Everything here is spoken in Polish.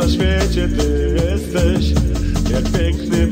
na świecie ty jesteś. Jak piękny